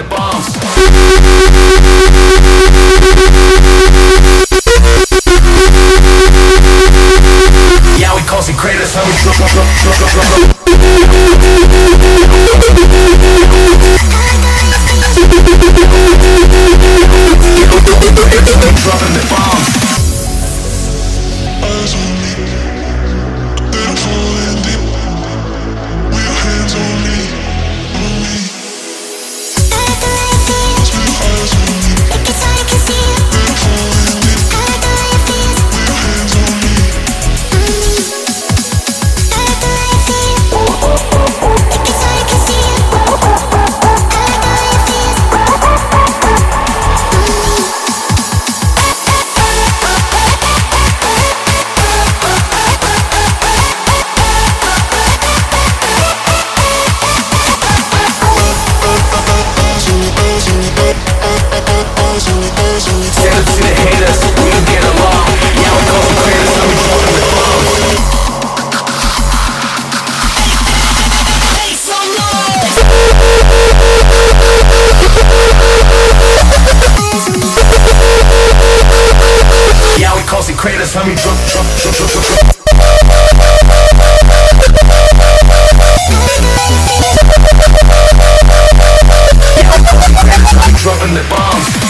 bombs. craters, how me drop, drop, drop, drop, drop, drop. Dropping the bombs.